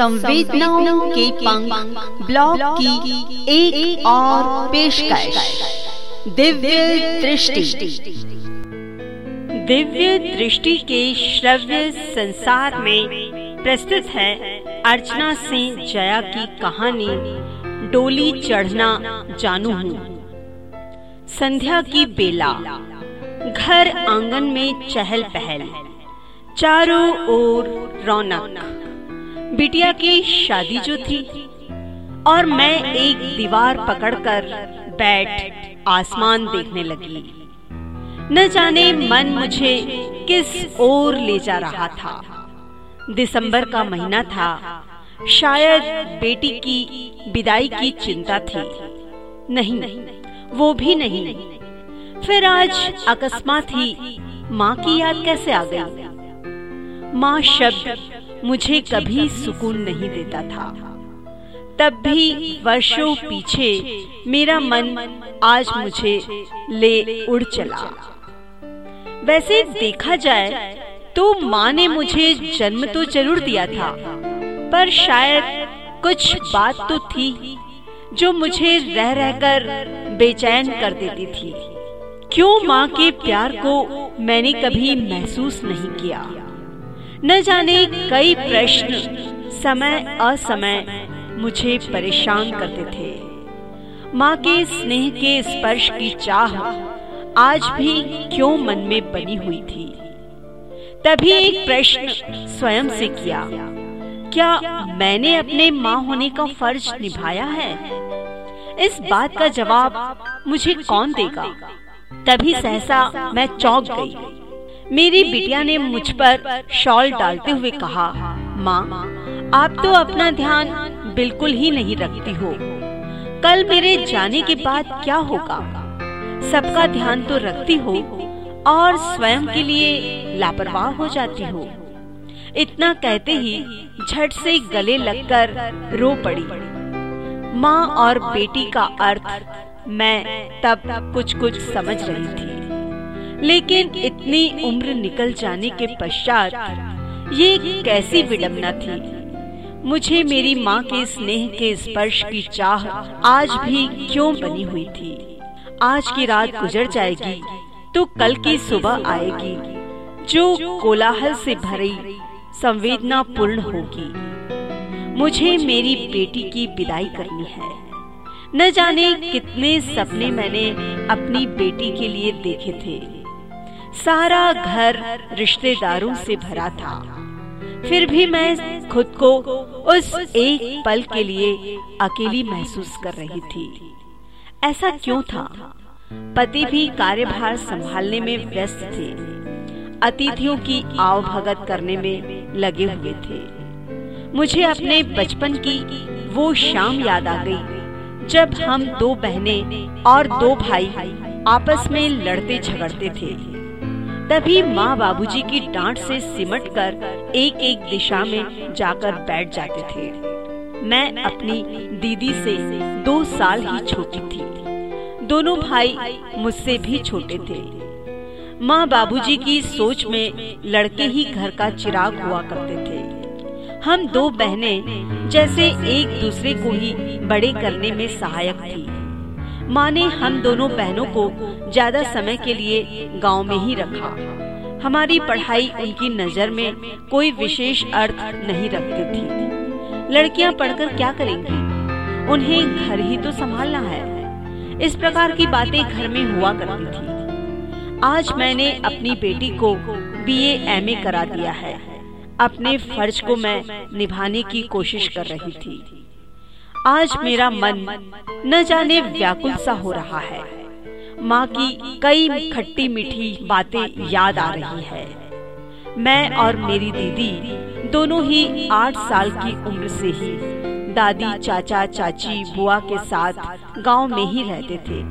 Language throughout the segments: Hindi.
संवेदनाओं के पंख ब्लॉग की एक, और पेशकश। दिव्य दृष्टि। दिव्य दृष्टि के श्रव्य संसार में प्रस्तुत है अर्चना सिंह जया की कहानी डोली चढ़ना जानू हूँ। संध्या की बेला। घर आँगन में चहल पहल। चारों ओर रौनक। बिटिया की शादी जो थी, और मैं एक दीवार पकड़कर बैठ आसमान देखने लगी। न जाने मन मुझे किस ओर ले जा रहा था। दिसंबर का महीना था। शायद बेटी की विदाई की चिंता थी। नहीं, वो भी नहीं। फिर आज अकस्मात ही माँ की याद कैसे आ गई? माँ शब्द मुझे कभी सुकून नहीं देता था। तब भी वर्षों पीछे मेरा मन आज मुझे ले उड़ चला। वैसे देखा जाए तो माँ ने मुझे जन्म तो ज़रूर दिया था। पर शायद कुछ बात तो थी जो मुझे रह रहकर बेचैन कर देती थी। क्यों माँ के प्यार को मैंने कभी महसूस नहीं किया। न जाने कई प्रश्न, समय असमय मुझे परेशान करते थे। माँ के स्नेह के स्पर्श की चाह आज भी क्यों मन में बनी हुई थी? तभी एक प्रश्न स्वयं से किया, क्या मैंने अपने माँ होने का फ़र्ज़ निभाया है? इस बात का जवाब मुझे कौन देगा? तभी सहसा मैं चौंक गई। मेरी बिटिया ने मुझ पर शॉल डालते हुए कहा, माँ, आप तो अपना ध्यान बिल्कुल ही नहीं रखती हो। कल मेरे जाने के बाद क्या होगा? सबका ध्यान तो रखती हो और स्वयं के लिए लापरवाह हो जाती हो। इतना कहते ही झट से गले लगकर रो पड़ी। माँ और बेटी का अर्थ मैं तब कुछ कुछ समझ रही थी। लेकिन इतनी उम्र निकल जाने के पश्चात ये कैसी विडम्बना थी? मुझे मेरी माँ के स्नेह के स्पर्श की चाह आज भी क्यों बनी हुई थी? आज की रात गुजर जाएगी तो कल की सुबह आएगी, जो कोलाहल से भरी संवेदना पूर्ण होगी। मुझे मेरी बेटी की विदाई करनी है। न जाने कितने सपने मैंने अपनी बेटी के लिए देखे थे। सारा घर रिश्तेदारों से भरा था। फिर भी मैं खुद को उस एक पल के लिए अकेली महसूस कर रही थी। ऐसा क्यों था? पति भी कार्यभार संभालने में व्यस्त थे। अतिथियों की आव भगत करने में लगे हुए थे। मुझे अपने बचपन की वो शाम याद आ गई, जब हम दो बहनें और दो भाई आपस में लड़ते झगड़ते थे। तभी माँ बाबूजी की डांट से सिमट कर एक एक दिशा में जाकर बैठ जाते थे। मैं अपनी दीदी से दो साल ही छोटी थी। दोनों भाई मुझसे भी छोटे थे। माँ बाबूजी की सोच में लड़के ही घर का चिराग हुआ करते थे। हम दो बहनें जैसे एक दूसरे को ही बड़े करने में सहायक थी। माँ ने हम दोनों बहनों को ज़्यादा समय के लिए गाँव में ही रखा। हमारी पढ़ाई उनकी नज़र में कोई विशेष अर्थ नहीं रखती थी। लड़कियाँ पढ़कर क्या करेंगी? उन्हें घर ही तो संभालना है। इस प्रकार की बातें घर में हुआ करती थी। आज मैंने अपनी बेटी को बीए एमए करा दिया है। अपने फ़र्ज़ को मैं निभाने की कोशिश कर रही थी। आज मेरा मन न जाने व्याकुल सा हो रहा है। माँ की कई खट्टी मीठी बातें याद आ रही है। मैं और मेरी दीदी दोनों ही आठ साल की उम्र से ही दादी चाचा चाची बुआ के साथ गाँव में ही रहते थे।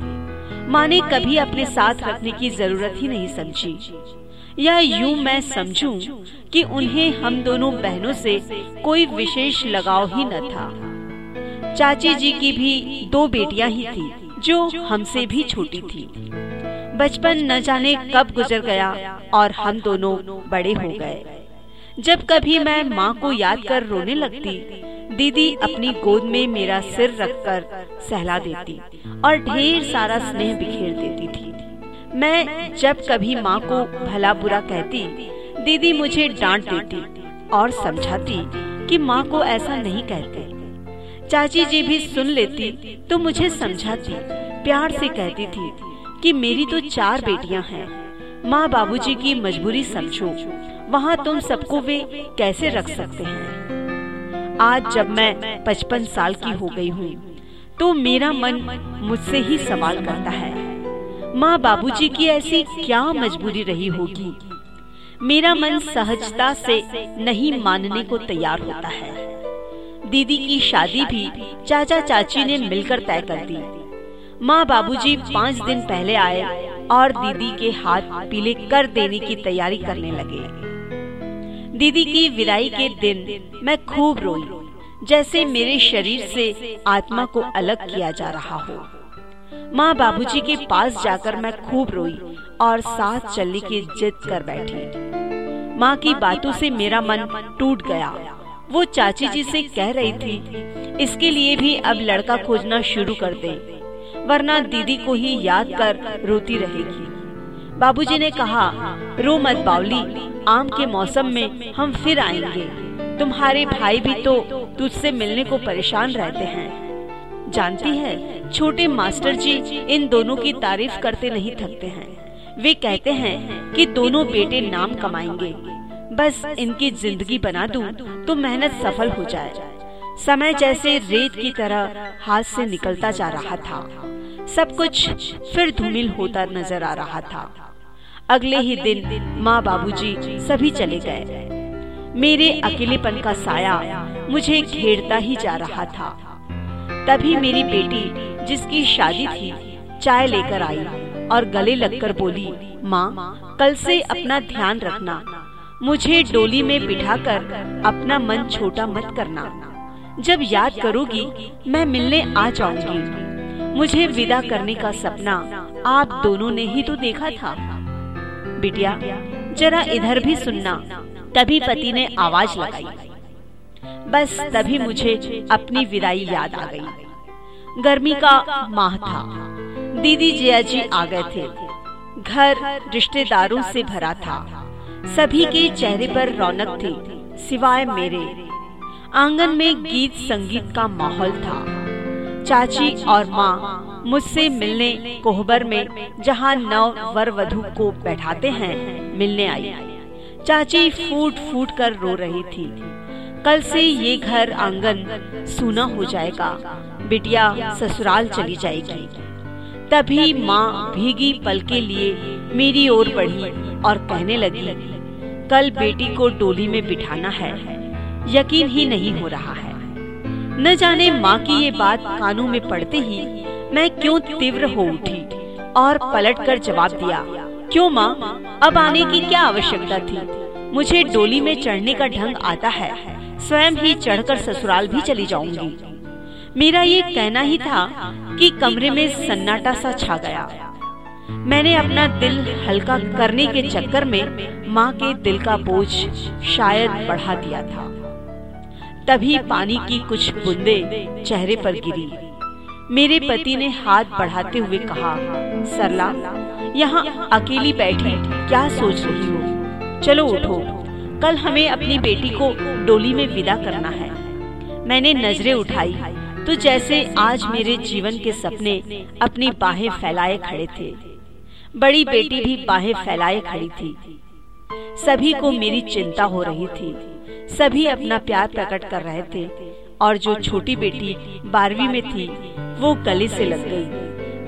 माँ ने कभी अपने साथ रखने की ज़रूरत ही नहीं समझी। या यूँ मैं समझूं कि उन्हें हम दोनों बहनों से कोई विशेष लगाव ही न था। चाची जी की भी दो बेटियाँ ही थी, जो हमसे भी छोटी थी। बचपन न जाने कब गुजर गया और हम दोनों बड़े हो गए। जब कभी मैं माँ को याद कर रोने लगती, दीदी अपनी गोद में मेरा सिर रखकर सहला देती और ढेर सारा स्नेह बिखेर देती थी। मैं जब कभी माँ को भला बुरा कहती, दीदी मुझे डांट देती और समझाती कि माँ को ऐसा नहीं कहते। चाची जी भी सुन लेती तो मुझे समझाती, प्यार से कहती थी कि मेरी तो चार बेटियाँ हैं। माँ बाबूजी की मजबूरी समझो, वहाँ तुम सबको वे कैसे रख सकते हैं? आज जब मैं पचपन साल की हो गई हूँ तो मेरा मन मुझसे ही सवाल करता है, माँ बाबूजी की ऐसी क्या मजबूरी रही होगी? मेरा मन सहजता से नहीं मानने को तैयार होता है। दीदी की शादी भी चाचा चाची ने मिलकर तय कर दी। माँ बाबूजी पाँच दिन पहले आए और दीदी के हाथ पीले कर देने की तैयारी करने लगे। दीदी की विदाई के दिन मैं खूब रोई, जैसे मेरे शरीर से आत्मा को अलग किया जा रहा हो। माँ बाबूजी के पास जाकर मैं खूब रोई और साथ चलने की जिद कर बैठी। माँ की बातों से मेरा मन टूट गया। वो चाची जी से कह रही थी, इसके लिए भी अब लड़का खोजना शुरू कर दे, वरना दीदी को ही याद कर रोती रहेगी। बाबूजी ने कहा, रो मत बावली, आम के मौसम में हम फिर आएँगे। तुम्हारे भाई भी तो तुझसे मिलने को परेशान रहते हैं। जानती है, छोटे मास्टर जी इन दोनों की तारीफ़ करते नहीं थकते हैं। वे कहते हैं कि दोनों बेटे नाम कमाएँगे। बस इनकी ज़िंदगी बना दूँ तो मेहनत सफल हो जाए। समय जैसे रेत की तरह हाथ से निकलता जा रहा था। सब कुछ फिर धूमिल होता नज़र आ रहा था। अगले ही दिन माँ बाबूजी सभी चले गए। मेरे अकेलेपन का साया मुझे घेरता ही जा रहा था। तभी मेरी बेटी, जिसकी शादी थी, चाय लेकर आई और गले लगकर बोली, माँ, कल से अपना ध्यान रखना। मुझे डोली में बिठाकर अपना मन छोटा मत करना। जब याद करोगी, मैं मिलने आ जाऊँगी। मुझे विदा करने का सपना आप दोनों ने ही तो देखा था। बिटिया, जरा इधर भी सुनना। तभी पति ने आवाज़ लगाई। बस तभी मुझे अपनी विदाई याद आ गई। गर्मी का माह था। दीदी जिया जी आ गए थे। घर रिश्तेदारों से भरा था। सभी के चेहरे पर रौनक थी, सिवाय मेरे। आँगन में गीत संगीत का माहौल था। चाची और माँ मुझसे मिलने कोहबर में, जहाँ नव वर वधु को बैठाते हैं, मिलने आई। चाची फूट फूट कर रो रही थी। कल से ये घर आँगन सूना हो जाएगा। बिटिया ससुराल चली जाएगी। तभी माँ भीगी पल के लिए मेरी ओर बढ़ी और कहने लगी, कल बेटी को डोली में बिठाना है, यकीन ही नहीं हो रहा है। न जाने माँ की ये बात कानों में पड़ते ही मैं क्यों तीव्र हो उठी और पलट कर जवाब दिया, क्यों माँ, अब आने की क्या आवश्यकता थी? मुझे डोली में चढ़ने का ढंग आता है, स्वयं ही चढ़कर ससुराल भी चली जाऊँगी। मेरा ये कहना ही था कि कमरे में सन्नाटा सा छा गया। मैंने अपना दिल हल्का करने के चक्कर में माँ के दिल का बोझ शायद बढ़ा दिया था। तभी पानी की कुछ बूंदे चेहरे पर गिरी। मेरे पति ने हाथ बढ़ाते हुए कहा, सरला, यहाँ अकेली बैठी क्या सोच रही हो? चलो उठो, कल हमें अपनी बेटी को डोली में विदा करना है। मैंने नज़रें उठाई तो जैसे आज मेरे जीवन के सपने अपनी बाहें फैलाए खड़े थे। बड़ी बेटी भी बाहें फैलाए खड़ी थी। सभी को मेरी चिंता हो रही थी। सभी अपना प्यार प्रकट कर रहे थे। और जो छोटी बेटी बारहवीं में थी वो गले से लग गई।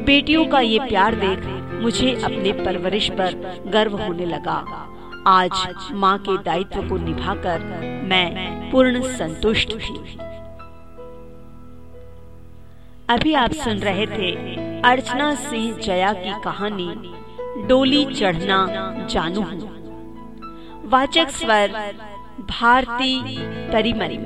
बेटियों का ये प्यार देख मुझे अपने परवरिश पर गर्व होने लगा। आज माँ के दायित्व को निभाकर मैं पूर्ण संतुष्ट थी। अभी आप सुन रहे थे अर्चना सिंह जया की कहानी डोली चढ़ना जानू वाचक स्वर भारती परिमरी